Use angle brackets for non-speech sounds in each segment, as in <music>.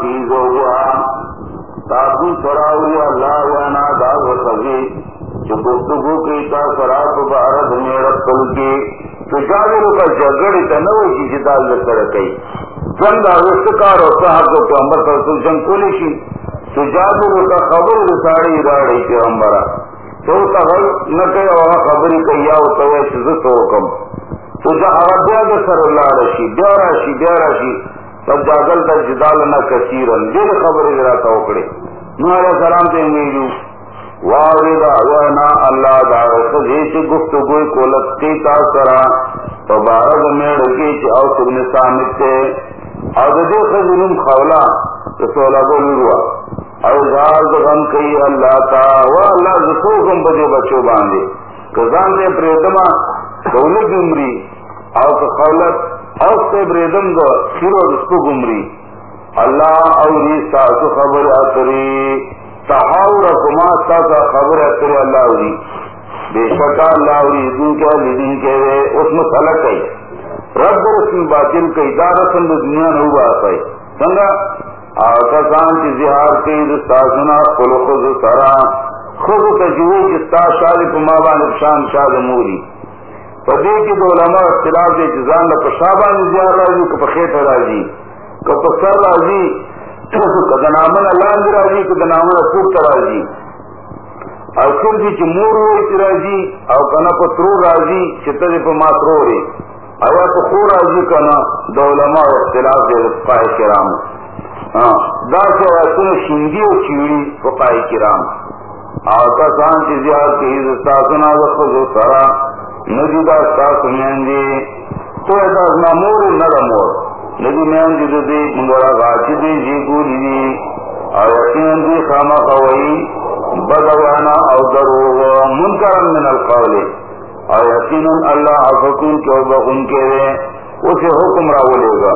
چیز ہوا تابو سراوی اللہ وانا دا وسوی جو گفتگو کی تا سراب بارد میرت کل کی تو جاگرو کا جگڑی تا نوی کی جدال لکر کئی جنگ آوستکار اور صحاب کو پیغمبر صلی اللہ علیہ جنگ کولی شی تو جاگرو کا خبر رساڑی راڑی پیغمبرہ تو تغل نہ کہ وہاں خبری کیا ہوتا ہے شزت حکم تو جا بیا د سر الله رشي بیا راشي بیا راشي تب جاگل تا جدال نہ کثیرن دیر خبر را تا وکړي نو علیہ السلام ته ویلو واورد اوانا الله دا سږي گفتگو کولت کی تا سرا، تو بارد میړ کی چې او ابن سامت ته او دې خزنم خولا رسول الله وروا او زار د غم کوي الله تا، وا الله زکو کوم بده بچو باندې کزان دې پرېدما دولت عمری او خولت او بریدم دو شروع رسکو گمری. اللہ او ری ساسو خبر اتری تحاور کما ساسا خبر اتری اللہ ری بے شکا اللہ ری دن کے لیدن کے وے اس میں خلق ہے. رب رسم باطل کئی دارسن دنیا نو باسا ہے. سنگا؟ آقا سان کی زہار کی دستاسنا خلق سرا. خود تجوی جستا شاد کما بان شان شاد موری. پدے کی دو علماء اختلاف دے جزان لا پشابان زیار راضی کہ پخیت راضی کہ پسر راضی کہ دنامن اللہ راضی کہ دنامن پور راضی اور پھر بھی چی مور ہوئی چی راضی اور کنا پترو راضی چتا دے پا ماترو رے آیا تو خو راضی کنا دو علماء اختلاف دے فقائے کرام دا سے ایسن شنگی و چیوری فقائے کرام. آقا سان چی زیار کی حضرت ساسنا وقت جو سرا ندی دا ستا سمین جی، تو ایسا ازنا مور ندا مور۔ ندی مین جی دی دی منگوڑا غاچی دی جی گولی جی دی اور یقین دی خاما قوئی بدوانا او دروغ منکرم من القول۔ اور یقین اللہ عفقون کے بخون کے دے اسے حکم راو لے گا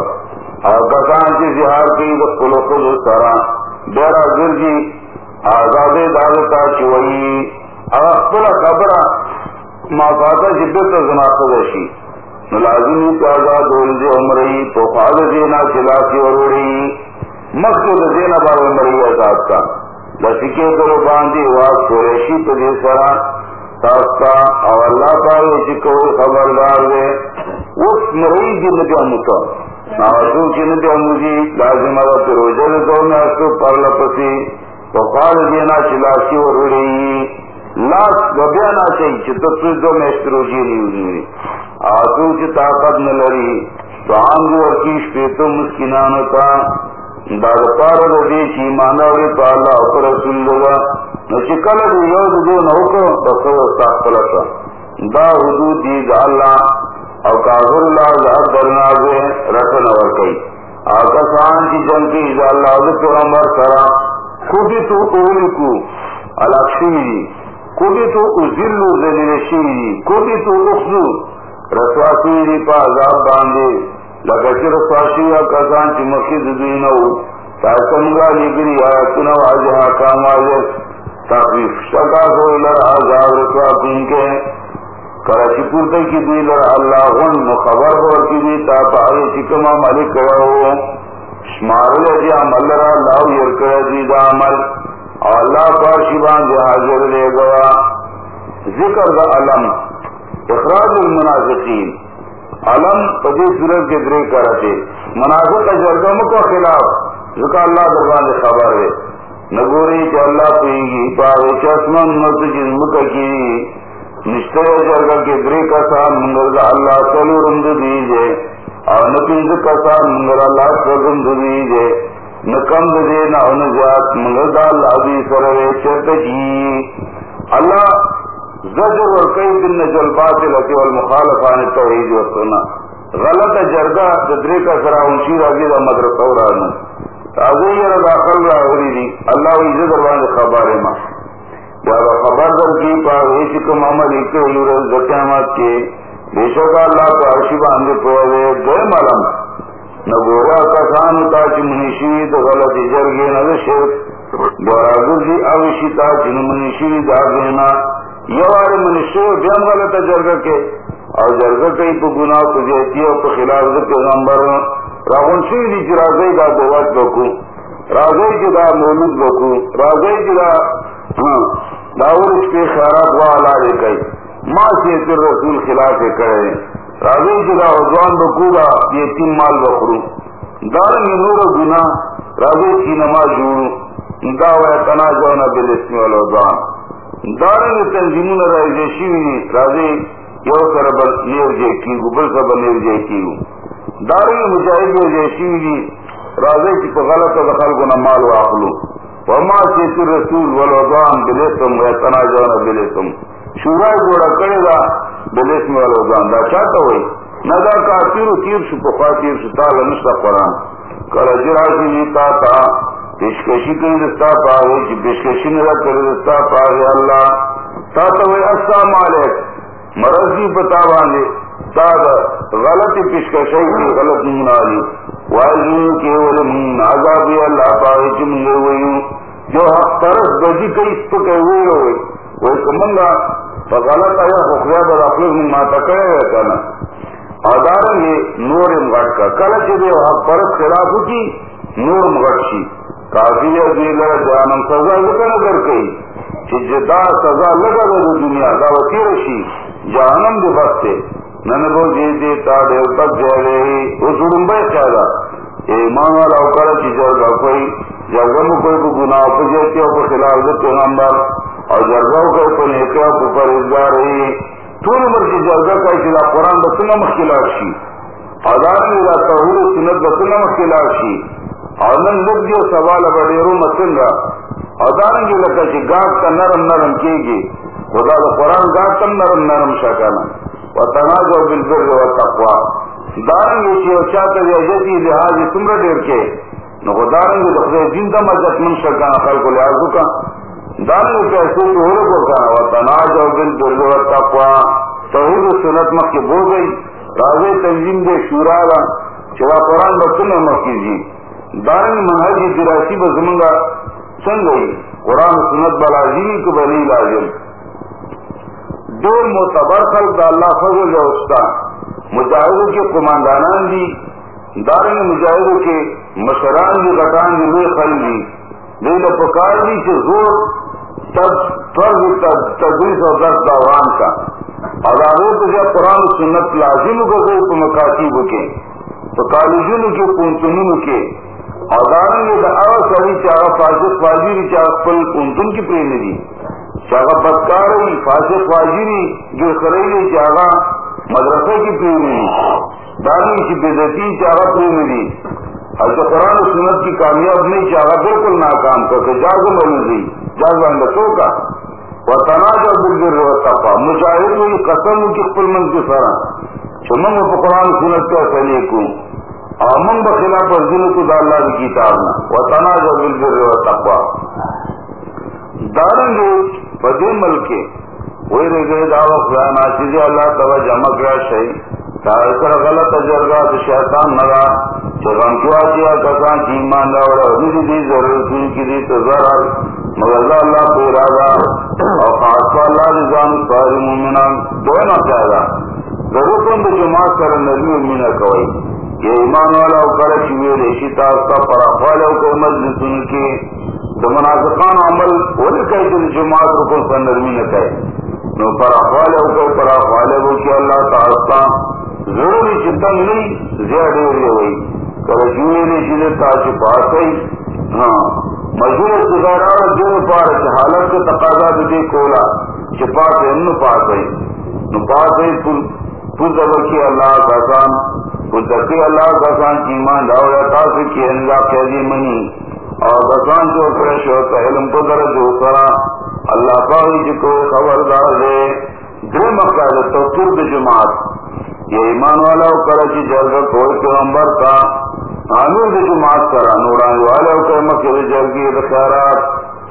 اور کسان کی زہار کی دو دخلو خود سرا بیرا گرجی آزاد دالتا چوئی اور اخبر خبرہ مافاتا جدت زنا خدشی ملازمی تازا عمری تو خال دینا چلاسی وروڑی مقصد دینا بار عمری ازاد کا. لسکے کرو باندی واق قریشی پا دے سرا. اللہ چکو خبردار دے. اس مری دی ندی امتا ناوزو چی ندی اموزی، لازم اگا میں تو دینا چلاسی وروڑی لاس بیا نہ چاہیے چتر دو میں استروجی نہیں ہوئی آتو کی طاقت نہ لڑی تو آم جو ارکیش پہ تو مسکنان کا داغتار دے چی مانا وی تو اللہ پر رسول لگا نو چکل دی یو دو نوکو بسو استاقل کا دا حدود دی دا اللہ او کافر اللہ زہد درنازے رسن ورکی آقا سان کی جن کی دا اللہ حضرت پیغمبر سرا خودی تو اولی کو الاکشی کوبی تو ازلو ذلیل شیری کوبی تو اخذو. رسواسی دی پا عذاب باندے. لگچی رسواسی و کسان چی مخید دینو. تاکمگا لگری آیتنا واجہ حکام واجہ تخفیف شکا کو لر عذاب رسواسین کے. کراچی پورتا کی دی لر اللہ غن مخبر ہو کی دی تا پاہی چکما ملک کرو شمار لجی عمل را اللہ یرکر دی دا عمل. اللہ پر شیوان جو حاضر لے گوا ذکر دا علم، اخراج المنافقین۔ علم پدی صورت کے درے کرتے منافق جرگم کو خلاف۔ ذکر اللہ دربان خبر ہے نگوری کہ اللہ پوئی گی پاوے چشمن مسجد مکہ کی۔ نشتر جرگا کے درے کا سان منگل اللہ چلو رند دیجے اور نپیز کا سان منگل اللہ سرگم دیجے نہ کم دے نہ ان جات منگدا لابی سروے چرت جی اللہ زجر اور کئی دن نے جل باطل اتی والمخالفان توحید و سنہ غلط جرگا جدری کا سرا اونچی راضی دا مدرسہ ورانو تازی یہ داخل را ہوری دی۔ اللہ وی زدر وان خبر ما۔ یا خبر در کی پا ویش کم عمل اکو یورز زکیامات کے۔ بے شکا اللہ تو عرشی باندے پوے گئے ملم نہ گورا کسان تا چ منشی غلط جرگے نہ شرک گورا گرجی اوشی تا چ منشی دا دینا یوار منشو بیم غلط جرگا کے. اور جرگا کئی تو گناہ کو جہتی اور تو خلاف پیغمبر. راغون سی دی چرازی دا دوات بکو. راجے جدا مولود بکو. راجے جدا ہاں داور اس کے خیرات و علاج کئی ماں سے رسول خلاف کرے. راجے جدا ازوان بکو گا یہ تین مال بکرو دار میں نور گنا راجے کی نماز جوڑو۔ دا وہ تنا جونا بل اسم والوزان دار میں تنظیمون رائے شیوی راجے یو سر بل نیو جے کی گبل سر بل نیو جے کی دار میں مجاہد جو شیوی راجے کی تو دخل کو نمال واخلو۔ وما سیت رسول والوزان بلیتم ویتنا جونا بلیتم شورا جوڑا کرے گا بلیتم والوزان دا چاہتا ہوئی ندا کا تیر تیر شو، پخوا تیر شو تالا نشتا قرآن کل جراشی نیتا تا پیشکشی کری دستا پاگے چی جی پیشکشی ندا کری دستا پاگے اللہ۔ تا تا ہوئی السلام علیک مرضی پتا باندے، تا دا غلط پیشکشی کی، غلط منالی واجون کے ولم عذاب اللہ پا پاگے چی ہوئی جو حق طرف بجی کئی، اس پہ کہے ہوئے۔ ہوئے وہ کمنگا فغلط آیا خخریا بر اخلوز من ماتا کرے گا کنا. ادارن یہ نور مغٹ کا. کل چلے حق پرس خلاف کی نور مغٹ شی. کافی ہے جی دیگر جانم سزا لکا نظر کئی. چی جدا سزا لگا دے دنیا، دا وطیر شی. جانم دے بستے ننبو جی دیتا دیو تک جائے رہی. وہ سڑن بے خیالا ایمان والا اوکارا چی جرگا کوئی. جرگا میں کوئی کو گناہ پہ جیتے ہو خلاف دے پیغمبر اور جرگا کوئی کو نیکیا پر ازگار رہی ټول عمر کې جرګه کوي چې دا قران د څنګه مخکلار شي اذان دا توحید سنت د څنګه مخکلار شي او نن موږ یو سوال به ډیرو مسنګا اذان کې لکه چې ګاټ ته نرم نرم کېږي خدا د قران ګاټ ته نرم نرم شکانه وتناجو بالبر والتقوا دارنګ چې او چاته د عزتي لحاظ څومره ډیر کې نو خدارنګ د دین د من شکانه خلکو کو کہا ہوا توحید سنت مک کے بو گئی راز تنظیم دے شورا گا قرآن بچوں میں کیجیے دان منہج دراسی بزمنگا چل گئی قرآن سنت بلازمی کو بنی لازم؟ دور معتبر خلق دا اللہ فضل ہے اس کا مجاہدوں کے کماندانان دی دارنگ مجاہدوں کے مشران دی غٹان دی لوے خل دی لیکن پکار دی سے زور تب فرض تدریس اور دس دوران کا۔ اور آگے تو جب قرآن سنت لازم کو گئے تو مکاتیب کے، تو کالجن کے کنتن کے۔ اور دارن میں سبھی چاہا فاسق فاجری چاہ پل کنتن کی پریم دی۔ چاہا بدکار ہوئی، فاسق فاجری جو خریدی چاہا مدرسہ کی پریم دی دارن کی بےزتی چاہا پریم دی اور جو قرآن و سنت کی کامیاب نہیں چاہا، بالکل ناکام کر کے جاگو مل گئی جاگو سو کا۔ وہ تناج اور بلبر تپا مجاہد ہوئی قسم کی پل من کی سرا چمن و قرآن سنت کا سلی کو اور من بخلاف اور دل کو ڈاللہ کی کتاب نہ وہ تناج اور بلبر تپا دارن جو بدے مل کے وہی رہ گئے دعوت اللہ تبا جمع گیا شہید۔ غلط تجربہ تو شیطان نگا جب ہم کیا، کسان کی مان اور ابھی دی ضرورت کی دی تو ضرر۔ مگر اللہ کو ارادہ اور اللہ ساری مومنان جماعت کر نرمی امینا کوئی۔ یہ ایمان والا کرے چوئے ریشی تاز کا کو مجلس کے تو منافقان عمل وہ کہے کہ جماعت رکو پر نرمی کہے۔ نو کو پراخوالے کو کہ اللہ ضروری چنتا نہیں، زیادہ ہوئی۔ کبھی جوئے نہیں چیزیں تاج پاس ہوئی۔ ہاں مزدور گزارا جو پار حالت کے تقاضا بھی دے کولا چپا کے ان پاس ہوئی۔ نو پاس ہوئی پل دبر کی اللہ کا کام پل دکی اللہ کا کام کی مان ڈاؤ رہتا سے کہ انگا قیدی منی اور دسان جو فریش ہوتا ہے علم کو درج ہو کرا اللہ پاوی جی کو خبردار دے۔ دو مقصد تو ترد جماعت۔ یہ ایمان والا کرا کی جلد کوئی پیغمبر کا آمین دے جماعت کرا، نورانی والا کہ مکہ جلگی خیرات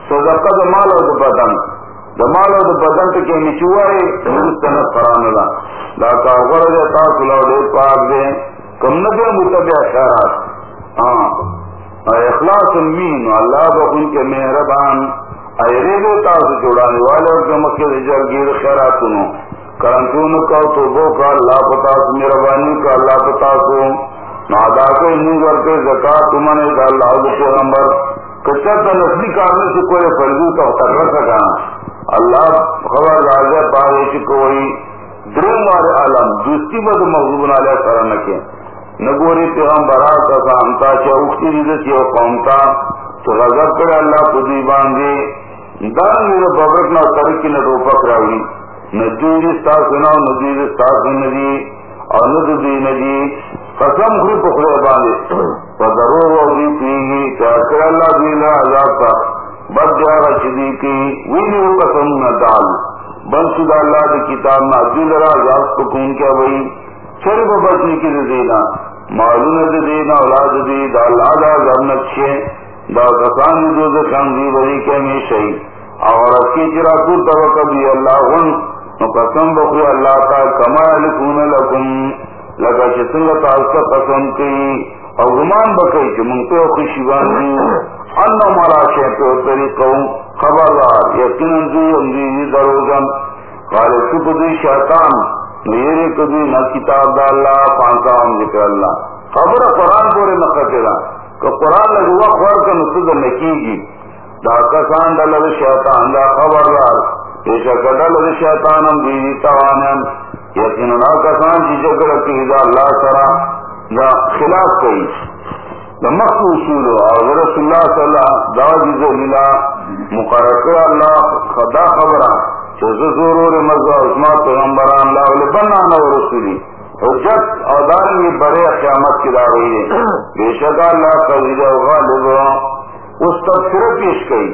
صدقہ دا مال اور بدن دا مال اور بدن تے کہ نچوائے مستند قرآن دا دا کارغر دے تاک لو دے پاک دے۔ کم نبی متبع خیرات۔ ہاں۔ اخلاص المین، اللہ با ان کے مہربان۔ ایرے دے تاک جوڑانے والے اور کہ مکہ جلگی خیرات انہوں کرنتون کا تو کا اللہ پتا میربانی کا اللہ پتا کو نادا کے منہ کرتے زکات تم نے اللہ کے نمبر کچا نسلی کارنے سے کوئی فرضی تو کر سکا اللہ خبر راجہ پائے کہ کوئی درم والے عالم، دوستی بد محبوب نالے سر نکے نگوری تے ہم برا کا سامتا چاہتی رضت یہ قومتا۔ تو غضب کرے اللہ خودی باندھے دان میرے ببرک نہ ترکی نہ روپک راوی نجیر ندی جی، اور ندی جی ندی جی قسم خری باندھے۔ پدرو پیگی اللہ دینا عذاب کا بد کی وہ قسم نہ بن شدہ اللہ کی کتاب نہ دل را عذاب سکون کیا بھائی چل بچنے کی دینا۔ معلوم دینا، اولاد دی دا اللہ دا نقشے دا کسان جو زکان دی بری کے میں شہی اور اکی چرا کو توقع دی اللہ ون قسم بخو اللہ تا کما لکون لکم لگا چسنگ تاستا قسم کی اور گمان بکی چی منتے خوشی باندی انو مارا شیطو طریقوں خبردار یقین دی اندی دروزن. قال سب دی شیطان میرے کبھی نہ کتاب دا اللہ پانچا ہم ذکر اللہ. خبر قرآن پورے نہ کٹے کہ قرآن لگوا خور کا نسد نکی گی دا کسان ڈل شیطان دا خبردار بے شک ڈل شیطان ہم بیوی توانم یقین نہ کسان کی جی جگہ کی دا اللہ سرا دا خلاف کئی دا مخ اصول اور رسول اللہ صلی اللہ دا جز ملا مقرر اللہ، خدا خبرہ ضرور مزہ عثمان پیغمبران، اللہ بنا نو رسولی، حجت اور دار بڑے قیامت کی دعوی ہے۔ بے شک اللہ کا غالب اس تبصرہ پیش کی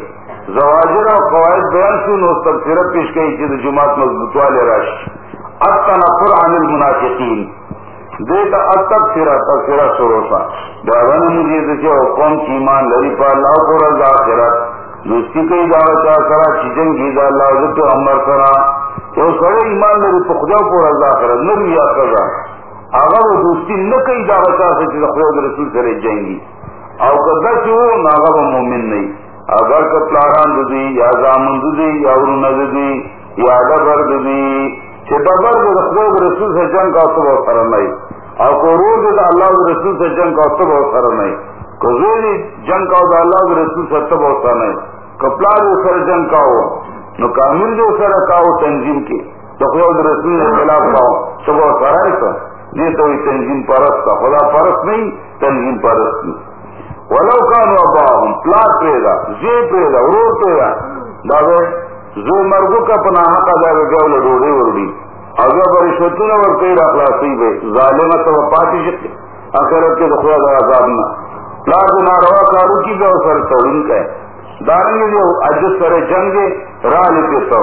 زواجر اور قواعد بیان سن اس تبصرہ پیش کی جس جماعت مضبوط والے رش التنفر عن المنافقین. دیتا التبصرہ تبصرہ سروسا دعوانا مجھے دیکھے اور قوم کی ایمان لری پا اللہ کو رضا آخرت. دوستی کئی دعوت کرا چیزیں گی دا اللہ عزت عمر کرا تو سڑے ایمان میرے پخجا کو رضا کرا نہ بھی کرا اگر وہ دوستی نہ کئی دعوت سے چیز خود رسول سے جائیں گی اور کدا چو ناغا وہ مومن نہیں. اگر کتلاران دی یا زامن دی یا ارون دی یا ڈبر دی کہ ڈبر جو خود رسول سے جنگ کا تو بہت سر نہیں اور کو روز اللہ رسول سے جنگ کا تو بہت سر نہیں کزولی جنگ کا اللہ رسول سے تو بہت سر نہیں کپڑا جو سر جنگ کا ہو، نو کامل جو سر کا ہو تنظیم کی، تو خود رسول کے خلاف کا ہو تو وہ سرائے تھا یہ تو تنظیم پرست تھا خدا پرست نہیں، تنظیم پرست نہیں۔ ولو کا نو ابا ہوں پلاٹ پہ گا جے پہ گا روڈ پہ گا داغے جو مرگو کا پناہ کا جائے گا وہ ڈوڑی وڑی اگر بڑی سوچو نا اور کئی رکھلا سی گئے ظالم تو وہ پارٹی سکتے آخرت کے دخوا گیا صاحب نا. پلاٹ ناروا کارو کی گیا سر توڑن کا ہے. دارنگی جو اجس سر جنگ راہ لکھے تو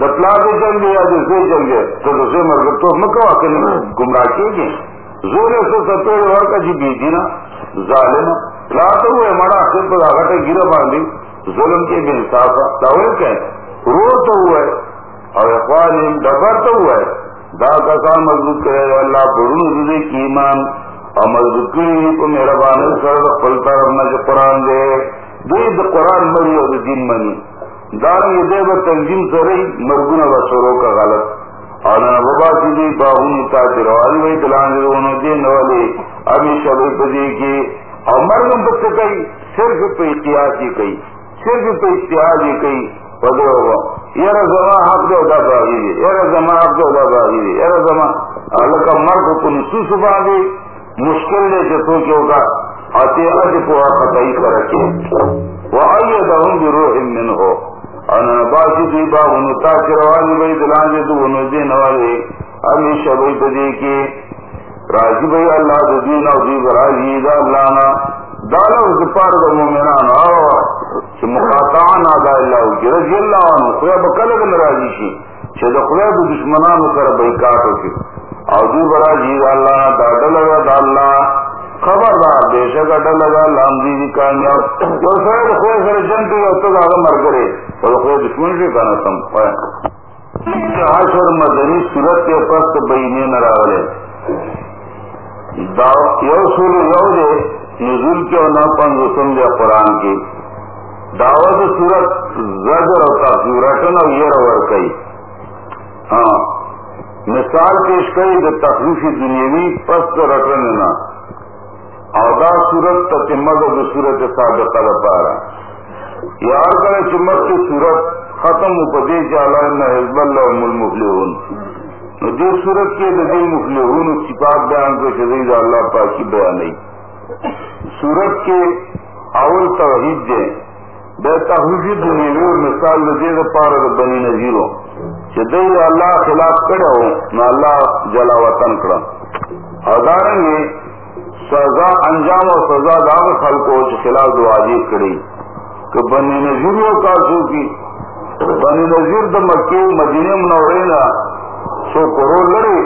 دپلا کے جنگ یا جو سے جنگ تو دوسرے مرگ تو مکوا کے گمراہ کیے گئے. زور سے ستر کا جی بیجی نا، ظالم لا تو ہوئے ہمارا آخر پر آگا گرا باندھی ظلم کے بھی انصاف تاوے کہ رو تو ہوا ہے۔ اور اخبار ڈبر تو ہوا ہے۔ دا کسان مضبوط کرے گا اللہ پڑھوں کی ایمان۔ اور مضبوط کی کو میرا سر پلتا رہنا جو قرآن دے۔ دید قرآن مری اور دین منی دار یہ دے وہ تنظیم سے رہی مرگنا بسوروں کا غلط۔ اور وبا کی دی باہون کا انہوں دین والے ابھی پدی کی، اور بچے کئی، صرف پہ اتحادی کئی، صرف پہ اتحادی کئی، بدو ہوگا یہ زما حق دے ادا باغی دے، یہ زما حق دے ادا باغی دے زما کو نسوس مشکل دے سے تو کیوں کا اتی اج کو قطعی من ہو انا باسی دی با انو تاکر والی بای دلانجی دو انو دین والی. ہمیشہ بای تدی کی. راجی بای اللہ دو دین او دی براجی دا اللہ نا. دالا اس پار دا مومنان. آو، چھ مقاطعان آدھا اللہ کی. رضی اللہ عنو خویا بکلگ نراجی شی. چھ دا خویا دو دشمنانو سر بیکاتو کی. او دی براجی دا اللہ نا، دا دلگا دا اللہ. خبردار، بے شک اڈل لگا، لام دی دی کامیاب جو سر خوئے سر جن کی اس تک آگا مر کرے اور خوئے دشمن سے کانا سم عاشر مدنی صورت کے پس بینے نہ راولے یو سول یو دے نزول کے ہونا پن رسم دے قرآن کی۔ دعوت صورت زجر اور تاثیر رٹن اور یہ رور کئی۔ ہاں مثال پیش کئی جو تخلیفی دنیاوی پس رٹن نہ اودا صورت تتمد د صورت سابقه لپاره یار کله چې مکه صورت ختم په دې چې الله ان حزب الله هم المفلحون. نو دې صورت کې د دې مفلحون صفات بیان کو چې دې الله پاکي بیان نه صورت کې اول توحید دی د توحید د نیو مثال د دې لپاره بنی نذیرو. چې دې الله خلاف کړو نو الله جلا وطن کړو او دارنګه سزا انجام اور سزا داغ خلقوں کے خلاف دو عجیب کری کہ بنی نظیر کا سو کی بنی نظیر د مکی مدینے منورے نا سو کرو لڑے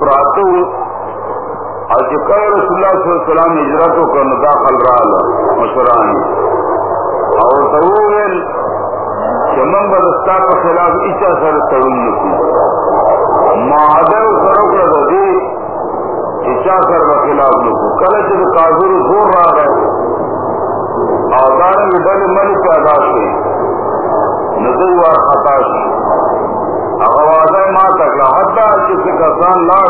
پراتو اور جکر رسول اللہ صلی اللہ علیہ وسلم ہجرت کو کرنا داخل رہا مشرانی اور ترویل چمن بدستا کے خلاف اچھا سر ترون نکی معادر سرک رضی چا کر خلاف لوگ کل زور رہا ہے۔ میں بل من نظر ماں تک کسی لاڑ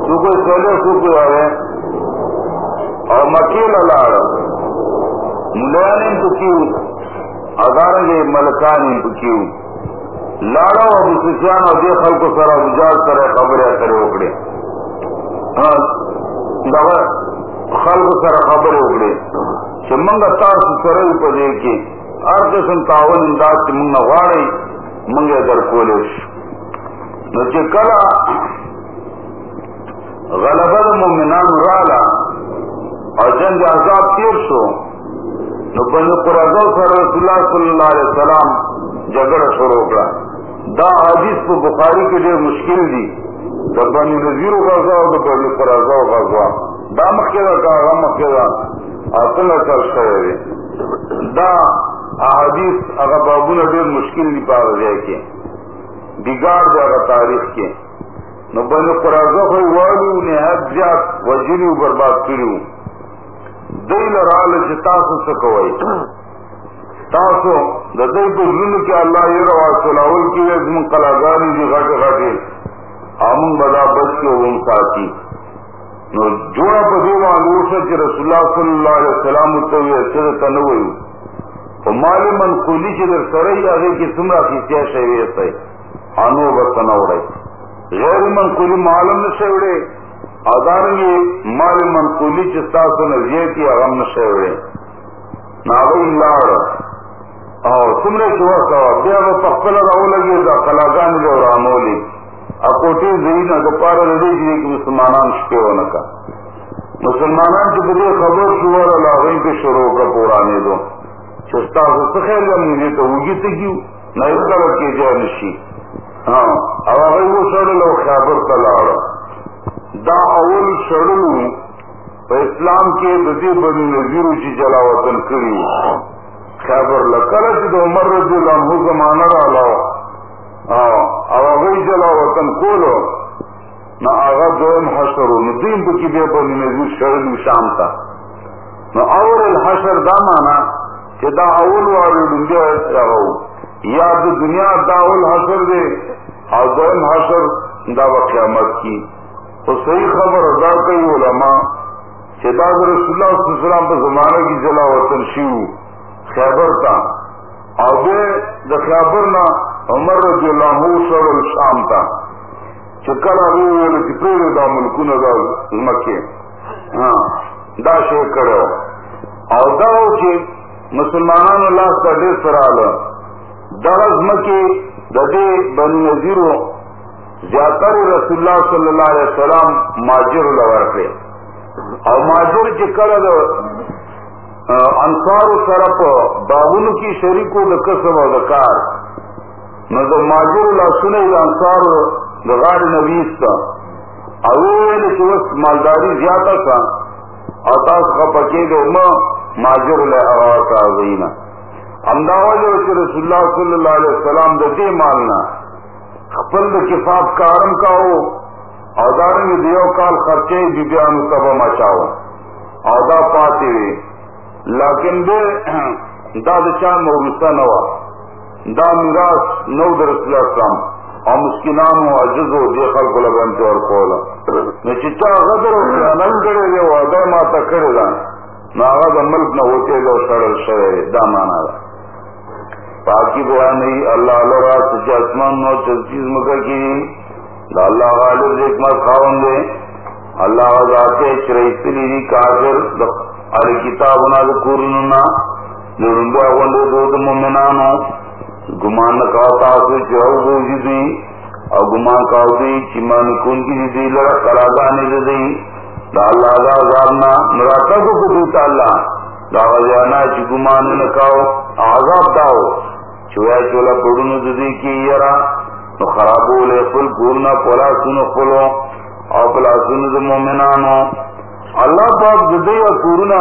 تو کوئی چلے سو اور مکیل لاڑ تو کیوں؟ گے ملکان تو کیوں؟ لاڑا ابو سفیان اور سر اجاز کرے خبریں کرے اکڑے۔ خلق سر خبر اگڑے چې منګه تاسو سره په دې کې هر قسم تعاون امداد چې موږ غواړي موږ در کولې نو چې کله غلبه د مؤمنانو رااله او جنگ عذاب تیر شو۔ نو بنو قرظه سره رسول الله صلی الله علیه وسلم جګړه شروع کړه دا حدیث په بخاری کې ډېر مشکل دي د بنی نذیر غزا او د بنی قرازا غزا. دا مخکې دا هغه مخکې دا اصل چل شوی دا احادیث هغه بابونه ډېر مشکل دي په هغه کې. بګار دا هغه تاریخ کې. نو بنی قرازا خو وایو نه حد زیات وجنی او برباد کړیو دای لراله چې تاسو څه تاسو د دې په ژوند کې الله یې روا چلاول کې زمون کلاګانی دي غټه غټه امن بدا بچ کے وہ ساتھی جوڑا پہ دو مانگوشا کہ رسول اللہ صلی اللہ علیہ وسلم تو یہ اچھے تنوئی او مالی من کولی چې در سره یې هغه کې څومره کیسه شوی دی انو وطن وړي غیر من کولی معلوم نشي وړي ادارنګي مال من کولی چې تاسو نه زیاتی هغه نشي وړي ناوی لاړ او څومره چې وکړه بیا په خپل راولګي دا کلاګان له ورانولې اکوٹی زینا د پاره د دې مسلمانان شپه ونه کا مسلمانان چې په خبر شو ولا لاغې په شروع کا پورانه دو. چې تاسو څه خیر لمنې ته وګی ته کیو نه یو کار کې ځای نشي ها ہاں، او هغه وو سره له خبر تلاړ دا اول شړلو اسلام کې د دې بنو نذیر چې جلا وطن کړی خبر لکه چې د عمر رضی الله عنه زمانہ را لاو او ہاں، هغه جلا وطن کولو نو هغه دویم حشر نو دین په کې به په نزول شام تا. نو اول الحشر دا معنا چې دا اول وارو دنیا راو یا د دنیا دا اول حشر دی او دویم حشر دا قیامت کی. او صحیح خبر ادا کوي علما چې دا رسول الله صلی الله علیه وسلم په زمانه کې جلا وطن شیو خیبر تا. او د خیبر نه عمر رضی اللہ عنہ سر الشام تا. چکر ابو ویل چې پرې دا ملکونه دا مکه ها ہاں، دا شی کړو او دا چې مسلمانانو الله ته ډېر سره اله دا مکه د دې بنی نذیرو. زیاتر رسول الله صلی الله علیه وسلم ماجر لور کړی او ماجر چې کړه انصار سره په بابونو کې شریکو د کسب او د کار نو د ماجر لاسونه د انصار غار نبیس تا او ویل چې اوس مالداری زیاته کا او تاسو خپکه د ما ماجر له هوا امداوال رسول الله صلی الله علیه وسلم د دې مالنا. خپل د کفاف کارم کاو او دارنګ دیو کال خرچه بی بیان تبا مچاو او دا لیکن دې <clears throat> دا د چا موروثه نه دا میراث نو در رسول اسلام او مسکینان او عجز او دی خلق لبن تور کولا. نو چې چا غدر او خیانت کړی دی وعده ماته کړې ده نو هغه د ملک نه وتېږي او سړل شوی دا معنا ده پاکی بیانی اللہ لرا سچ اسمان نو چل چیز مکر کی. دا اللہ غالب حکمت خاون دے. اللہ ذات چرایستلی دی کافر. علی کتابنا ذکرنا لرنگا غندو دود مومنانو گمان کاو تاسو چاو دی او گمان کاو دی کن کی دی لرا قرادانی دی دا اللہ دا کو دیتا اللہ۔ دا گمان نکاو عذاب داو چویا چولا پڑونو ددی کی یرا۔ نو خرابو لے خل کورنا پولا سنو خلو او پلا سنو دا مومنانو۔ اللہ پاک ددی و کورنا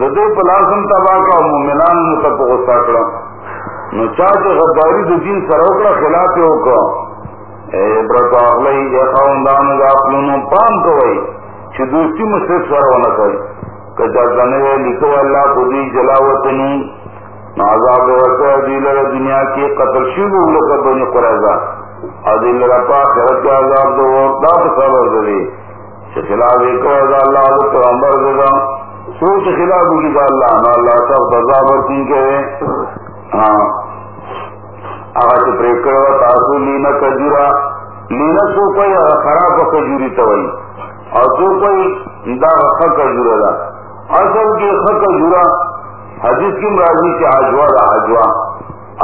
ددی پلا سن تباکا و مومنانو غصہ کرا۔ نو چاچے غداری دو دین سروکڑا خلاف ہوکا اے اخلی دا پام کوئی چھ دوستی کچا لکھو اللہ کو دی دیل را دنیا کی قتل شیب قرآزا عدیل را پا خیرت کی عذاب دو دا پسابر دلی چھ خلاف ازا اللہ دو پیغمبر سوچ خلاف دا اللہ نا اللہ کے ہاں آغا چھ پریکڑ و تاسو لینا کجورا. لینا سو کوئی خراب کجوری توئی اور سو کوئی دا رخا کجورا دا. اصل کی خط کجورا حدیث کی راضی کے آجوا دا آجوا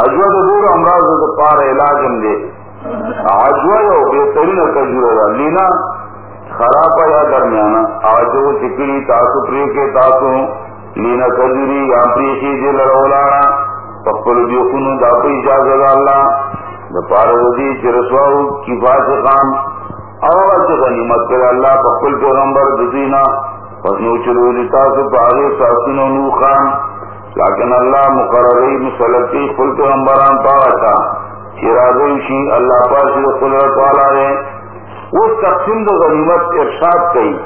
آجوا تو دور امراض تو پار علاج ہم دے. آجوا یو بہترین کجورا دا. لینا خراب یا درمیانا آجو چکڑی تاسو پری کے تاسو. لینا کجوری یا پریشی دے لڑولانا پپل دیوکونو دا اجازت اللہ؟ دا پار چرسواو کی فاسقان۔ اوالا چه غنیمت اللہ پپل پیغمبر چلو نو خان۔ لیکن اللہ مقرری مسلطی خل پیغمبران تھا شی اللہ قدرت والا ہے وہ تقسیم دا غنیمت ارشاد کئی۔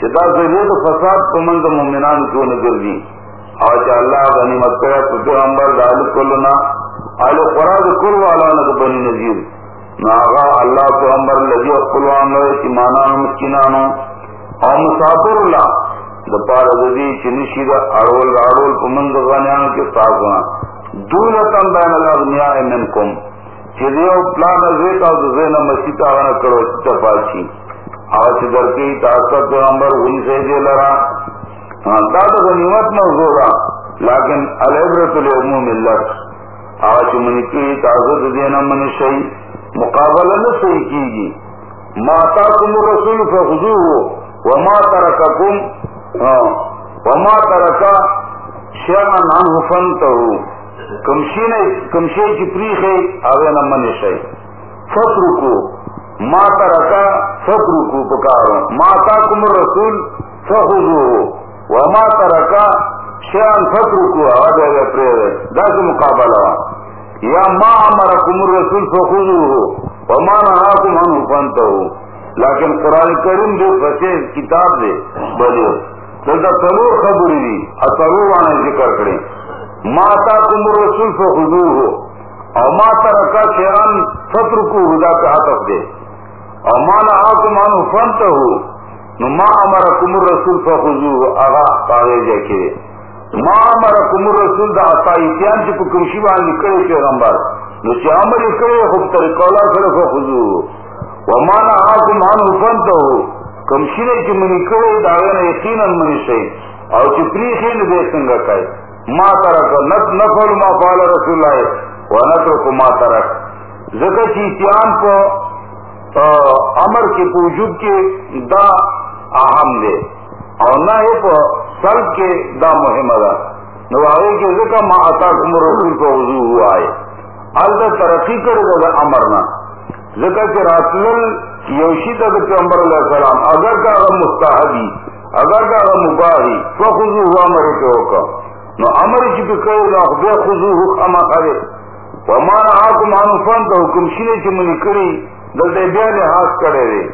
چدا زید فساد پمند مومنان کیوں دی؟ اور چا اللہ غنیمت کرے تو پیغمبر دال کلنا، آل قرآن کل والا نہ بنی نذیر۔ ناغا اللہ پیغمبر لذی اقلوان لے چمانانو مسکنانو او مسافر اللہ دپار ددی چنشی دا اڑول اڑول پمند غنیانو کے تاسونا دولتن بین الاغنیاء منکم۔ چی پلان زیتا دو مسیطا غنا کرو چتا آج درکی تاستا پیغمبر غنی سے دے لرا۔ دا دا غنیمت موضوعا لیکن العبرت العموم اللفظ آج منکی تاستا دینا من شئی، مقابلہ نہ صحیح کیگی ما تاکم الرسول فخذوه وما ترککم ہاں، وما ترکا شیعن عنه فانتهو کمشین کمشی چی پریخی آوے نمن شئی۔ فترکو ما ترکا فترکو پکارو۔ ما تاکم الرسول فخذوه۔ وما ترکا شیعن فترکو آوے دے پریرے دا سے مقابلہ یا ما امرکم الرسول فخذوه وما نهاکم عنه فانتهو لیکن قرآن کریم جو بچے کتاب دے بولو دلتا تلور خبری دی اتلور وانا ذکر کریں ماتا کم رسول فخذوه ہو او ما ترکا شیعان فترکو ہدا پہ عطف دے. او ما نهاکم عنه فانتهو نو ما امرکم الرسول فخذوه. اغا پاگے جائے کے ما امرکم الرسول دا عطائیتیان چی پکم شیوان لکڑے پیغمبر. نو چی امر لکڑے خوب طریقولا سر فخذوه. وما نهاکم عنه فانتهو. کم شینه چې منی کوي دا نه یقینا منی شي او چې پریخي نه دې څنګه کوي ما ترک نت نفل ما قال رسول الله ونترك ما ترک. زکه چې اتیان په امر کې په وجود کې دا اهم دی او نه په سلب کې دا مهمه ده نو هغه کې ځکه ما اتاکم رسول کو وضو وای الته ترقی کړو د امر نه ځکه چې یوشی ته د پیغمبر علیه السلام، اگر کا هغه مستحبی، اگر کا هغه مباحی فخذوه امر ته وکړه نو امر چې کوي نو خو خذوه اما خره وما نهاكم عن فانت حکم شینه چې مونږ کړی دلته بیا نه هاس کړی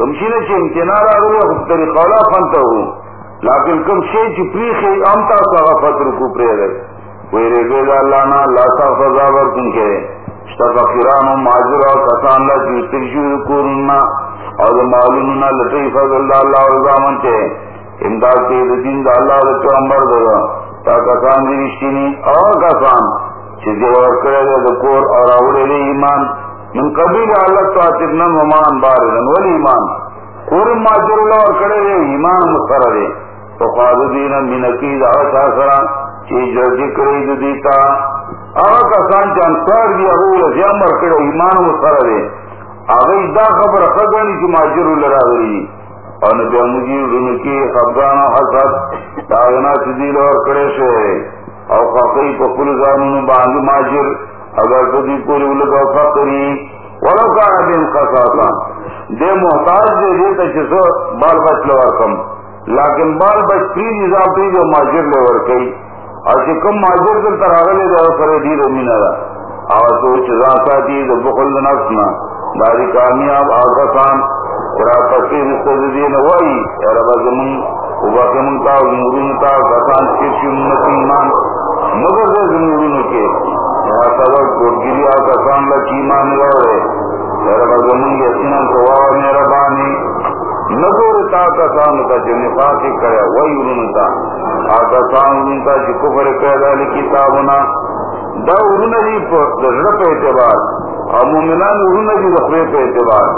دی کوم شینه چې امتنان راغلی خو طریقه لا لیکن کوم شی چې پریخي ام تاسو هغه فکر کو پرې دی ویره دې الله نه الله تاسو فضا ورکړي استغفران و معذر و کسان لا جی جوتر شو کورنا اور معلوم نہ لٹی فضل اللہ اور زامن کے. امداد کے دین دا اللہ دا پیغمبر دا. تا کسان دی رشتینی اور کسان. چیزی ورکڑے دے دکور اور اوڑے ایمان. من قبیل اللہ تو آتبنا ممان باردن ولی ایمان. کور ماجر اللہ اور ورکڑے دے، ایمان مصر دے. تو خواهد دینا منکی دا شاسرا چی جرجی کری دیتا. آغا کسان چانسار دی اگو لزیام ورکڑے ایمان مصر دے. آگئی دا خبر خدانی کی ماجر لرا گئی اور نبی امجی رنو کی خبران و حسد داغنا سدیل اور کڑے سے اور خاقی پا کل زانون باندی ماجر اگر کدی پوری لگا فقری ولو کانا دے محتاج دے دیتا چسو بال بچ لور کم لیکن بال بچ پری نظام پری جو ماجر لور کئی۔ اور چکم ماجر دل تراغلے دے اور کرے دیر امین را اور تو چزان ساتی دے بخل نفسنا داری کامیاب آگسان کرا پسی مستدین وائی رب منتا تا امت ایمان۔ مگر دے زمورون کے۔ یہاں سبب گرگلی آگسان میرا بانی تا کسان کا جو کرے وہی انہوں جو کفر دا انہوں نے اعتبار اور مومنان انہوں نے پہ اعتبار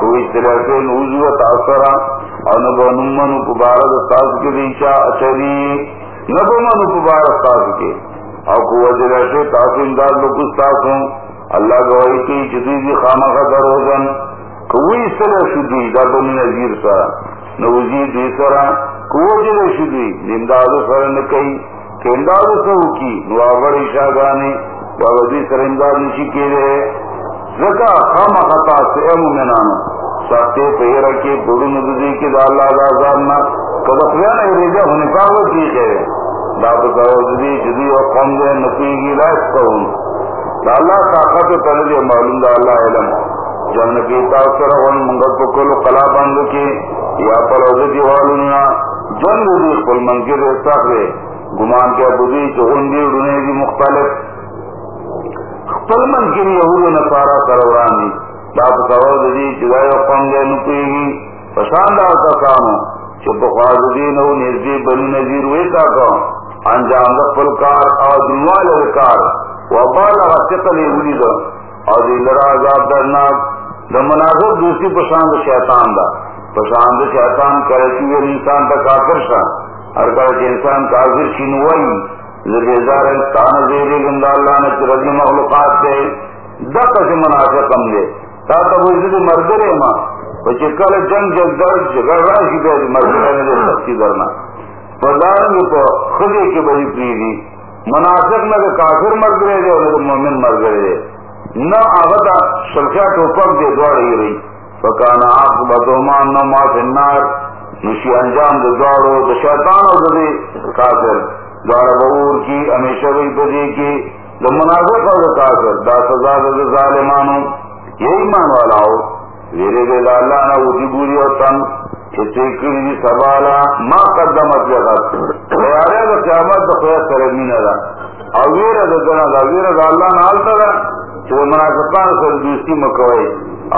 کوئی طرح سے نوزو تاثرہ اور نبو نمن کے دیشا نبو من کے اور کو وجہ سے لوگ ہوں اللہ گواہی کی جدیدی خانہ کا دروزن کوئی اس طرح شدی دا نوزی دی نکئی کہ سو کی نوابر سر نشی کے رہے زکا خطا سے اے مومنانو ساتے کے بڑو کے دا اللہ دا ہونے پاگو بکاو جدی جدی قوم دے اللہ طاقت معلوم دا، اللہ علم۔ جن کی تاثر ون منگل پکل قلا بند کے یا پر عزتی جن دی خپل منکر استاق گمان کے بدی جی، چون دی اڑنے دی، مختلف۔ خپل من کې يهودو نه پارا کروران دي دا په کاوه دي چې دا قوم دی نو پیږي پسان دا کسانو چې بنو انجام د خپل کار او دنیاله کار او لرا عذاب درناک مناظر دوسری پسان شیطان دا. پسان شیطان کرے چې انسان ته کافر شه هر کله انسان کافر شینوي اللہ نے مخلوقات دے. دقا سے منافق کم دے. تا تا وہ مردرے ماں کل جنگ جگدر جگر راشی دے مردرے نے دے سختی درنا. پردارنگی پا خدی کے بڑی پریدی منافق نہ کافر مر مردرے دے اور مومن مر مردرے دے۔ نہ آغتا شلخیا ٹوپک دے دوڑی رہی۔ فکانا آق بدومان نو ما فنار نشی انجام دے دوڑو دے شیطان اور دے کافر۔ دوارا بور کی، ہمیشہ بھی بدی کی۔ جو منافق اور کافر۔ دا سزا دے ظالمانو۔ یہ ایمان والا ہو۔ ویرے دے اللہ نہ اٹھی بوری اور تن۔ چھتے کری دی ما قدمت جگت. خیارے دا قیامت دا خیار سرمی ندا اور ویرے دے دا ویرے دا اللہ نہ آلتا دا چھو منافقان سر دوستی مکوئی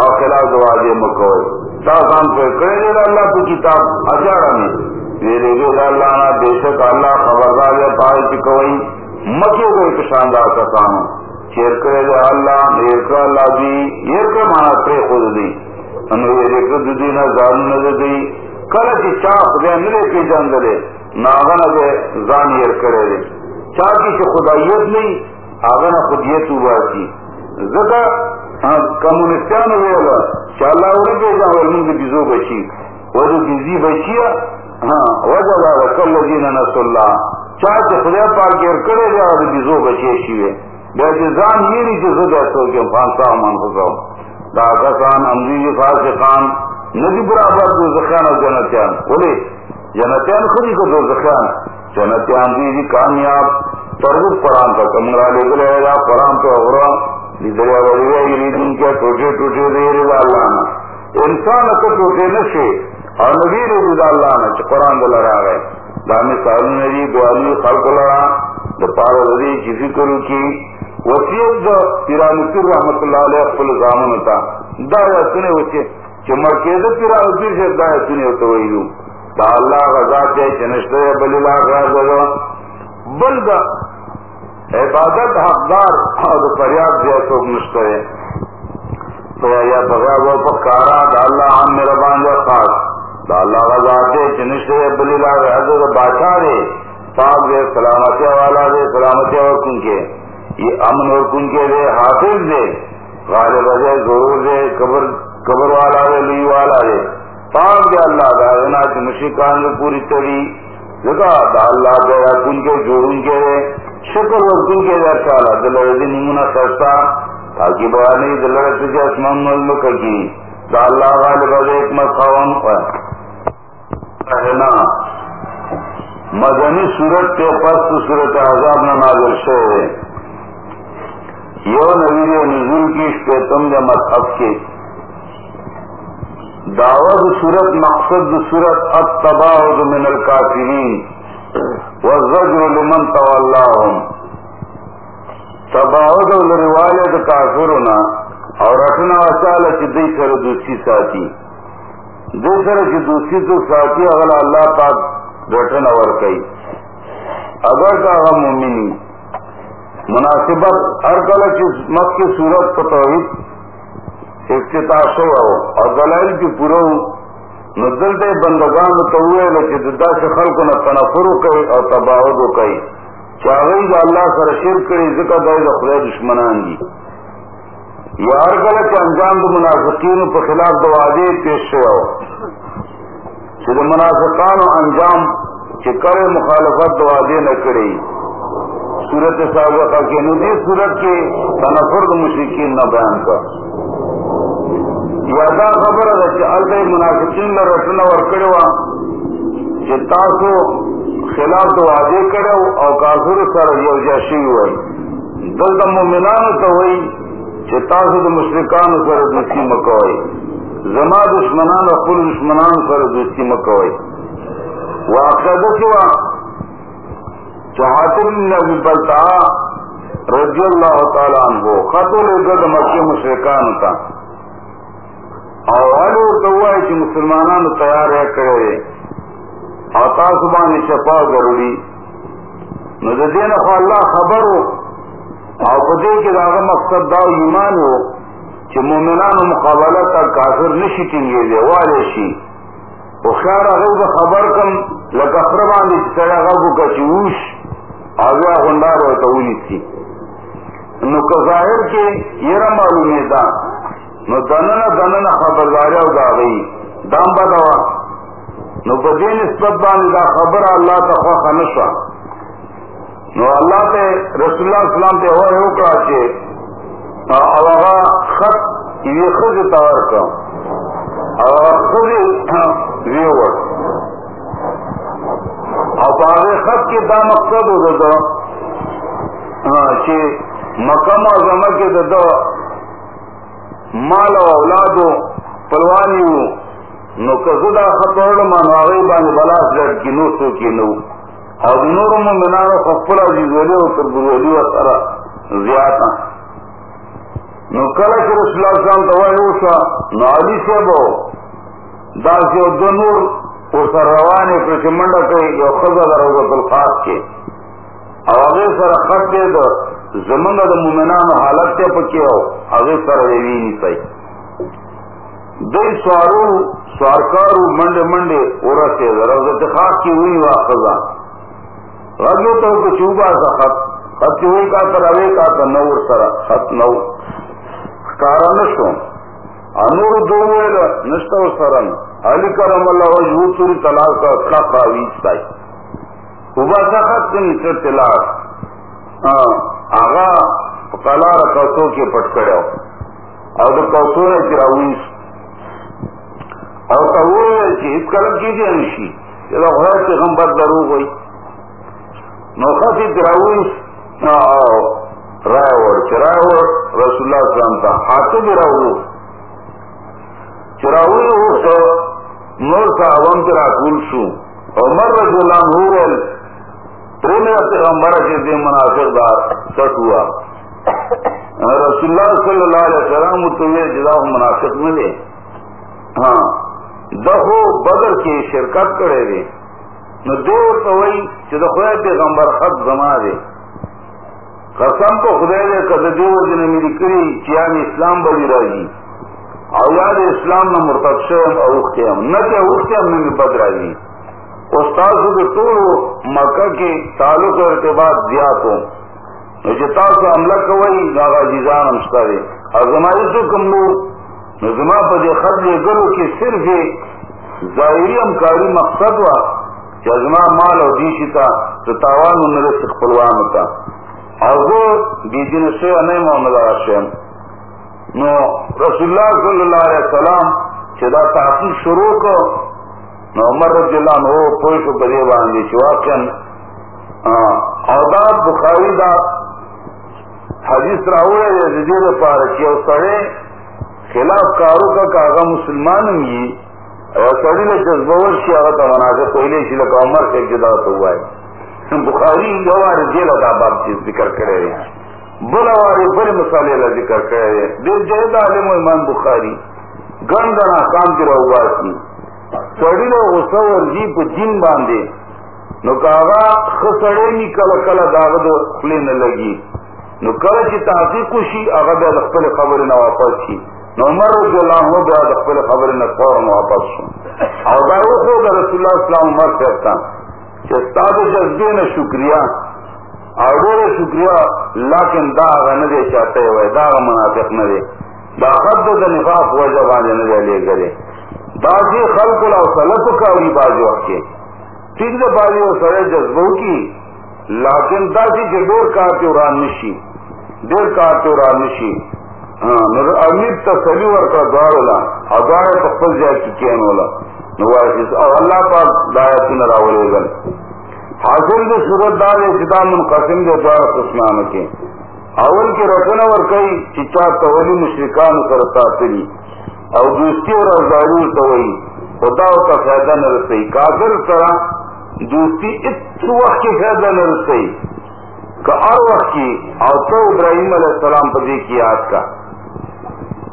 اور خلاف دواجے مکوئی تا کام پہ کرے دے اللہ تو کتاب اچارا نہیں ویرے گے اللہ نا بے شک اللہ خبردار یا پائے چکوئی مکیو کو ایک شاندار کا کام چیر کرے گا اللہ نیر کا اللہ دی. یہ کا مانا پہ خود دی. انو زان نہ دی کل کی چاپ دے، ملے جان دے، ناغن دے زان کرے دے۔ چاکی سے خدایت نہیں آگن خودیت ہوا کی۔ زکا ہاں، ہوئے چالا انہیں کے جان بیزو بچی۔ بیزی بچیا ہاں وجہ کل اللہ۔ چاہتے خدا پاک کرے دیا بیزو بچے شیوے۔ بے یہ نہیں کہ زدہ کہ فانسا من خدا دا کسان امزی جی، فاسقان. ندی برابر دو زخیان اور جنتیان. بولے، جنتیان خودی کو دو زخیان جنتیان دی دی کامیاب. تربت قرآن کا کمرا لے گلے گا قرآن تو اغرا دریا وریہ یہ دن کیا ٹوٹے ٹوٹے دے رضا اللہ نا. انسان اکر ٹوٹے نشے اور نبی رضا اللہ نا، چھ قرآن دل را گئے. دامی سالن نبی جی، دعالی خلق لڑا. دپار رضی چی فکر کی وسیعت دا پیرانی رحمت اللہ علیہ اقبل زامن تا. دا یا سنے وچے چمر کے دو پھر اسی سے دائے سنے تو وہی دا اللہ غزا کے چنشتے بلی لا غزا بل دا عبادت حقدار اور فریاد دیا تو مشتے تو یا بغیر وہ پکارا، دا اللہ ہم میرا بانجا خاص. دا اللہ غزا کے چنشتے بلی لا غزا بادشاہ دے، پاک دے، سلامتی والا دے، سلامتی اور کن کے. یہ امن اور کن کے دے، حافظ دے۔ غالب دے ضرور دے، قبر قبر والا دے لی والا دے۔ پاک دے اللہ دا اینا کی مشکان دے پوری تری دیکھا دا اللہ دے کن کے جوڑن کے دے۔ شکر اور کن کے دے چالا دل رضی نمونہ سستا تاکہ بیانی دل رضی کے اسمان ملمک کی دا اللہ غالب دے حکمت خوان رہنا مدنی صورت کے پس صورت عذاب نہ نازل سے یو نویر نزول کی شپیتم یا مذہب کے۔ دعوت صورت، مقصد صورت، التباعد من الكافرین والزجر لمن تولاهم تباعد لروالد کافرنا۔ اور اٹنا وچالا چی دی سر دوسری ساتھی دی سر چی دوسری تو ساتھی اغلا اللہ پاک رٹن اور کئی۔ اگر کا غم مومنی۔ مناسبت ہر کل کی مت کی صورت کو توحید، افتتاح ہو اور دلائل کی پورو ندلتے بندگان تو ہوئے لیکن ددا سے خلق نہ تنفر کئی اور تباہد ہو کئی۔ چاہے جو اللہ سر شیر کری، ذکر دے خدا دشمنان دی۔ یا ہر کل کے انجام دو منافقین کے خلاف دو واضح پیش سے ہو صرف منافقان و انجام کہ کرے مخالفت دو واضح نہ کری۔ صورت سابقہ کے ندی یعنی صورت کے تنفرد مشرقین نہ بیان کر۔ یادا خبر ہے کہ الگ منافقین میں رٹنا اور کرے وا کہ تاسو خلاف تو واضح کرے اور کافر سر یہ جیسی ہوئی۔ دل دم مومنان تو ہوئی کہ تاسو تو مشرقان سر دوسری مکوئی۔ زما دشمنان اور کل دشمنان سر دوسری مکوئی۔ واقعہ کیا چاہتم نبی بلتا رضی اللہ تعالیٰ عنہ، خطول گد مکی مشرکان تا اور والو تو ہے کہ مسلمانان تیار ہے کرے اور تاسبان شفا ضروری۔ نزدین خو اللہ خبر ہو۔ اور پدے کے داغا مقصد دا ایمان ہو کہ مومنان مقابلہ تا کافر نشی تنگے دے والے شی۔ وہ خیار اگر خبر کم لکفربان دی چڑا غبو کا چوش آگیا غنڈار ہو تو تھی۔ نو ظاہر کے یہ معلوم ہے دا۔ نو دننا دننا خبرداریا ہو دا گئی۔ دام بدوا۔ نو بدے نسبت بان دا خبر اللہ تخوا خنشا نو اللہ تے رسول اللہ اسلام تے ہوئے ہو کرا چے۔ او خط یہ خود تور کا او خود ہاں، ویور او باغ خط کے دا مقصد ہو دا کہ مکم اعظم کے دا مال او اولادو پلوانی ہو۔ نو کزدا خط ورد من واغی بانی بلاس لڑ کی نو سو کی نو او نور مومنانو خپل عزیز ولی او تر ولی و سره زیاتا نو کله چې رسول الله صلی الله علیه وسلم نو علی سے سیبو دا چې د نور او سره روانه پر چمنډه کوي یو خزه دروغه تل خاص کې او هغه سره خط دې د زمونږ د مومنانو حالت ته پکې او هغه سره وی نه پي دوی سوارو، سوارکارو منڈے منډه منډه ورته دروغه خاص کې وی واخذا رجو تو کو چوبا سا خط. خط کی ہوئی کا تر اوے کا تر نور سرا خط نو. کارا نشو. انور دو ویل نشتو سرن. علی کرم اللہ وجہو تور طلاق کا خط راویج تائی اوبا سا خط کنی سر طلاق آغا قلا رکوتو کے پٹ کڑیو اور دو کوتو نے چراویز اور تو وہ چی اس کلم کیجیے جی نشی یہ لوگ ہے کہ ہم بد دروغ ہوئی. نو خطی تراویس رائے ور چرائے ور رسول اللہ اسلام تا حاکم راوو چراوی ہو نور صاحبان ترا کول شو. عمر رضی اللہ عنہ ول پیغمبر کے دار سٹ ہوا. رسول اللہ صلی اللہ علیہ وسلم تو یہ جدا ملے. ہاں دہو بدر کے شرکت کرے دے. نو تو وہی خدا پیغمبر خط زما دے. قسم کو خدا دے کد دیو جن میری کری، چیان اسلام بڑی راجی. اویاد اسلام نہ مرتب شیم او اختیم نہ کہ اختیم میں بد راجی استاد کے طول مکہ کے تعلق و ارتباط زیاد ہو جتا سے حملہ کوئی ناغا جیزان ہمشتا دے اور زمائی سے کمبو نظما پر دے خط دے گلو کی صرف یہ ظاہری امکاری مقصد ہوا کہ ازما مال اور دیشی تھا تو تاوان میرے سے خلوان ہوتا اور وہ بیدین سے نہیں محمد آشم نو رسول اللہ صلی اللہ علیہ وسلم چدا تحقیق شروع کو، نو عمر رضی اللہ عنہ پوئی کو بدے باندھے چواکن اور بخاری دا حدیث راوڑے یا زدیر پارکی اور سڑے خلاف کارو کا کاغا مسلمان ہی اور سڑی نے جذبور شی آگا تا مناظر پہلے شی لگا عمر سے جدا تو ہوا ہے بخاری گوار جیل ادا باب چیز ذکر کرے رہے ہیں۔ بلا واری بڑے مسالے اللہ ذکر کرے دل جہد عالم و ایمان بخاری، گندنا کام کی رہو باسی سڑی نے غصہ اور جیب جن باندھے۔ نو کاغا خسڑے نی کل کل داغد خلی نہ لگی۔ نو کل چی تحقیق شی اغا بیا دخپل خبر نہ واپس شی۔ نو عمر رضی اللہ عنہ بیا دخپل خبر نہ فوراً واپس شو۔ او دا او خو دا رسول اللہ اسلام عمر کرتا چی استاد جذبے نہ شکریہ۔ او دور شکریہ، لیکن دا اغا ندے چاہتے ہوئے، دا اغا منافق ندے۔ دا خد دا نفاق وجہ باندے ندے لے گرے دا جی خلق اللہ صلت کاری باز وقت کے۔ ٹھیک دے بازی وہ سڑے جذبوں کی، لیکن دا جی کے دور کارتے وران نشی۔ دیر کارتے وران نشی۔ ہاں، امید تسلی ورکا دوارلا او دوار تقبل جائے کی کین والا نوائشیس او اللہ پاک دایتی نراولے گل۔ حاصل دے صورت دار ابتدا منقسم دے دوار قسمان کے۔ اول کے رکھنا ورکئی چچا تولی مشرکان کرتا تری او دوستی اور ازداری توئی خدا کا فائدہ نہ رسئی کافر طرح دوستی اس وقت کی فائدہ نہ رسئی کہ اور وقت کی اور تو ابراہیم علیہ السلام پر دیکھی آج کا۔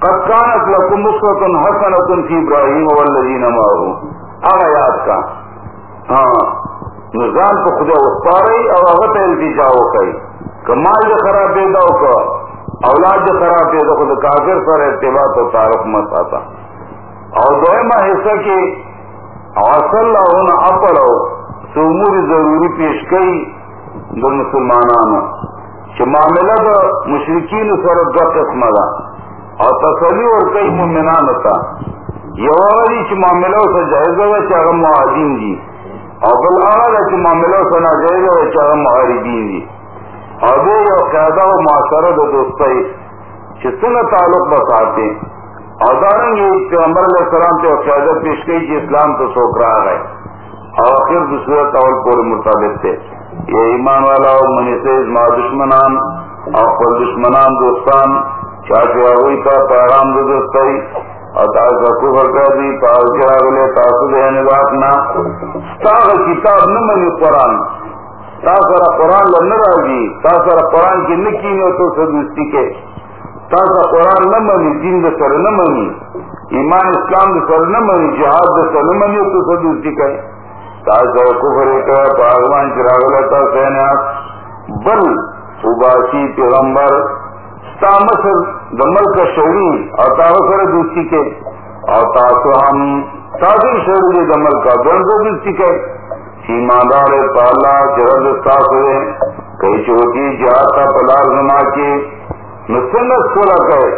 کانت لکم مسوت حسنت فی ابراہیم والذین معه۔ اغا یاد کا۔ ہاں۔ نظام کو خدا وسپارئی اور اغت التجا وکئی کہ مال جو خراب پیدا کا اولاد جو خراب پیدا خود کافر سر ارتباط و تعارف مت آتا۔ اور دوما حصہ کی اصل ہونا اپڑو تو امور ضروری پیش کئی دو مسلمانانو کہ معاملہ دو مشرکین سر دو قسم دا۔ اور تسلی اور کئی ممنان ہوتا یہ والی چ معاملہ سے جائز ہوا چاہے معاہدین جی۔ اور بل آغاز معاملہ سے ناجائز ہوا چاہے معاہدین جی اور وہ یہ و معاشرہ دو دوستی چھ تعلق بتاتے اور دارنگ یہ پیغمبر علیہ السلام سے قیدہ پیش گئی کہ اسلام تو سوک رہا ہے اور آخر دوسرے طول پورے مطابق تھے یہ ایمان والا اور منی سے ما دشمنان، اور دشمنان دوستان چاچو ہوئی تا پیغام دو دوستائی. اور تاسو کفر کر دی پاو چرا گلے تاسو دے نگات نا تاغ کتاب نمانی قرآن۔ تاسو قرآن لن راجی تاسو قرآن کی نکی نو تو سدوستی کے۔ تاسو قرآن نمانی دین دے سر نمانی ایمان اسلام دے سر نمانی جہاد دے سر نمانی تو سدوستی کے۔ تاسو کفر کر پاغمان چرا گلے تاسو نیاس بل اباسی پیغمبر مصر دمل کا شہری اور تارسر دوستی کے۔ اور تاسو ہم تاثر شہری دمل کا دنزو دوستی کے۔ ایماندار پالا جرد استاس ہوئے کئی چوٹی جہاد کا پلار نما کے۔ نسنت کھولا کہ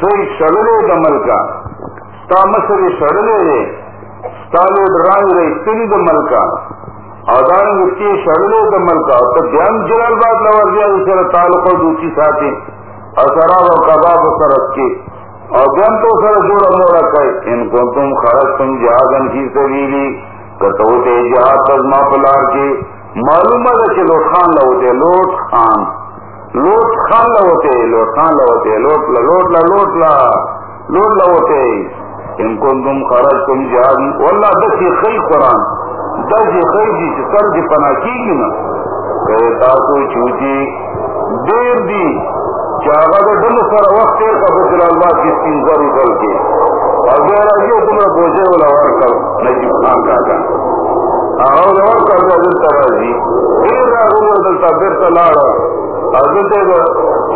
تو شڑلے دمل کا۔ تامسر شڑلے رے۔ تالے ڈرائیں رے تری دمل کا۔ آدان وقتی شڑلے دمل کا۔ تو دھیان جلال بات لور دیا اس طرح تعلق اور دوسری ساتھی۔ اور شراب اور کباب سرس کی۔ اور جن تو سر جوڑا موڑا کہ ان کو تم خرچ، تم جہاد کی سبیلی کٹوتے جہاد تزما پلار کی۔ معلوم ہے کہ لوٹ خان لوٹے لوٹ خان۔ لوٹ خان لوٹے لوٹ خان لوٹے لوٹ لا لوٹ لا لوٹ لا۔ لوٹ لوٹے ان کو تم خرچ، تم جہاد واللہ دسی خی قرآن دسی خی جی سر جی پناہ کی گی نا کہ تاسو چوچی، دیر دی۔ چاہا تو ڈل سر وقت کا بچل اللہ کی تین ضرور کر کے اگر راځي تمره بوجه ولا ورکړ نجیب خان کاکا هغه ور کړ دلته راځي ډیر راغلو دلته بیرته لاړ او دلته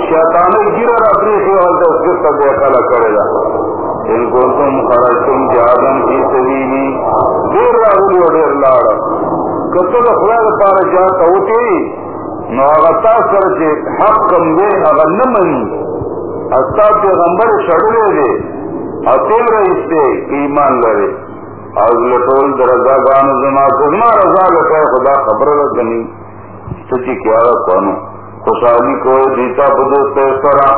شیطانه ګیره را پریښي او د څه بیا کله کړی دا ان کوم خرجتم جهادن فی سبیلی ډیر راغلی ډیر لاړ کته د خدای لپاره جهاد اوتی نو هغه تاسو سره چې حق کم دی، هغه نه مني. پیغمبر شړلې دی. او رئیس دی ایمان لري. او لټول درزا غانو زما زما رضا لکه خدا خبر ده غني ته چې کیا کوو خوشحالی کوئی دیتا بدوست سرا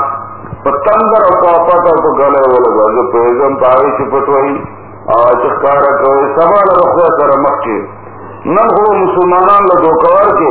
پتنگر او پاپا تا تو گلے وہ لگا جو پیغم پاوی چی پٹوئی آج کارا کوئی سوال رخوا سر مکے نم ہو مسلمانان لگو کور کے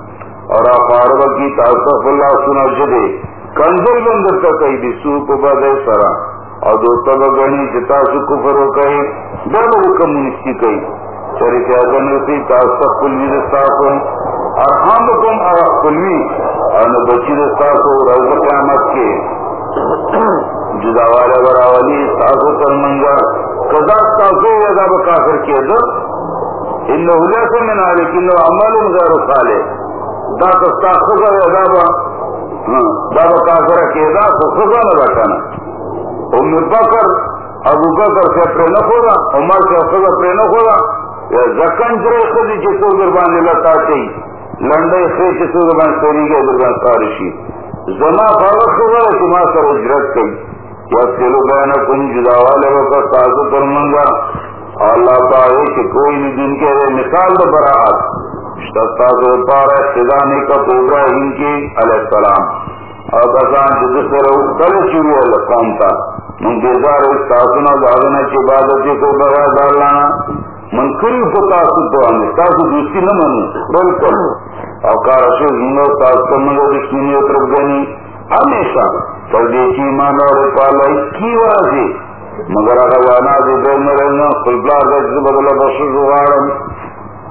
اور افارو کی تاسف اللہ سنا جدے کنزل بندر تا کئی دی سوپ بدے سرا۔ او دوستا بگنی جتا سو کفر و کئی دل کمونسٹی کئی چری کیا گنو سی تاسف کلی دستاسو ارحامکم او کلوی اور ان بچی دستاسو روز قیامت کے۔ جدا والا براولی تاسو ترمنگا۔ قضا تاسو یدا بکافر کے دو انہو لیسا من آلک، انہو عمل غیر صالح۔ دا تستاخذ یدا با دا دا ام بکر ابو بکر سے پر نخودا عمر سے خذا پر نخودا یا زکن جرے خودی چیسو لتا لنڈے سے سوری سارشی. زما خبر ہے کہ ما سر اجرت کئی. یا سلو بینا کن تاسو پر منگا. اللہ تعالی کہ کوئی نہیں دن کے رہے مثال دا براعت سے پارا کا کی علیہ السلام۔ اور کسان سے کل چوری اللہ قوم تا من اس کی عبادتی کو برا ڈالنا من کری کو تاسو تو ہمیں تاسو دوستی نہ منو بلکل او کار شو تاسو منگو دشمنی گنی ہمیشہ پر ایمان اور پالائی کی واضی مگر اگر وانا دی دو مرنا خلبلا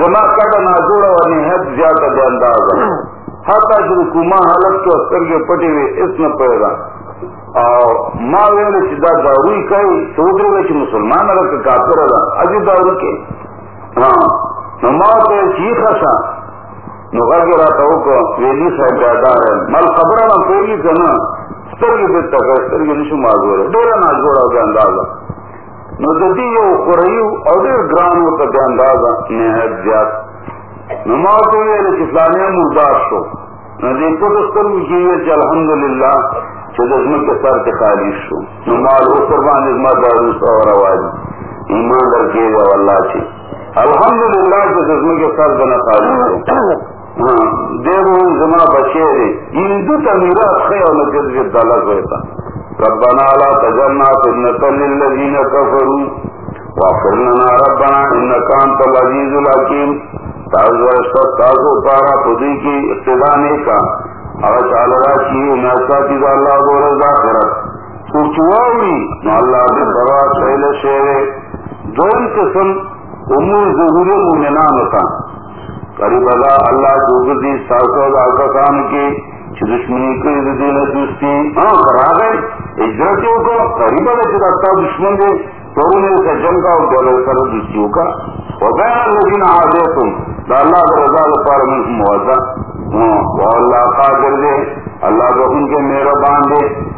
زما کډه نا جوړه و نه هد زیاته انداز حتی چې کومه حالت کې سترګې پټې وي اس نه پیدا۔ او ما ویل چې دا داروی کوي سودره مسلمان راته کافر دارو کې ها نو ما ته چی خاصه نو هغه راته وکړه ویلي صاحب دادار مل خبره نه کوي کنه سترګې به تاسو سترګې نشو مازور ډیر نه جوړه ده اندازه نو د دې یو قریو او ډیر ګران وته د اندازه نه زیات. نو ما ته ویل چې فلانه مردار شو. نو سر کې خالی شو. نو ما قربان ما دارو او رواج ایمان درکې دی سر نه خالی شو. دیو زما بچے دے ہندو تمیرات خیر نجد جد ربنا لا تجلنا فتنة للذین کفروا واغفر لنا ربنا انکا انت العزیز الحکیم تازو اشتر تازو پارا خودی کی اقتدانے کا اگر چال راشی انیسا چیز اللہ دور ذاکرت سوچواوی نو اللہ دے برا شیل شیرے دون قسم امور ضروری مومنان ہوتا. قریب ادا اللہ جو گردی ساسو آکان کی دشمنی کو دین دوستی ہاں کرا گئے اجرتوں کو قریب ادا چکا دشمن دے۔ تو میرے سجن کا اور دولت سر دوستیوں کا وغیرہ لیکن آدھے تم اللہ کا رضا پر موضا ہاں، اللہ قادر دے۔ اللہ کو ان کے میرا باندھ دے۔